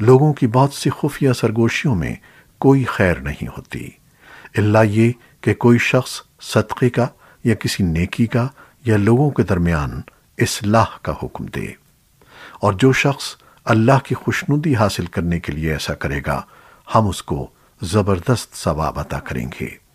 لوگوں کی بہت سی خفیہ سرگوشیوں میں کوئی خیر نہیں ہوتی۔ اللہ یہ کہ کوئی شخص صدقے کا یا کسی نیکی کا یا لوگوں کے درمیان اصلاح کا حکم دے۔ اور جو شخص اللہ کی خوشنودی حاصل کرنے کے لیے ایسا کرے گا، ہم اس کو زبردست ثواب عطا کریں گے۔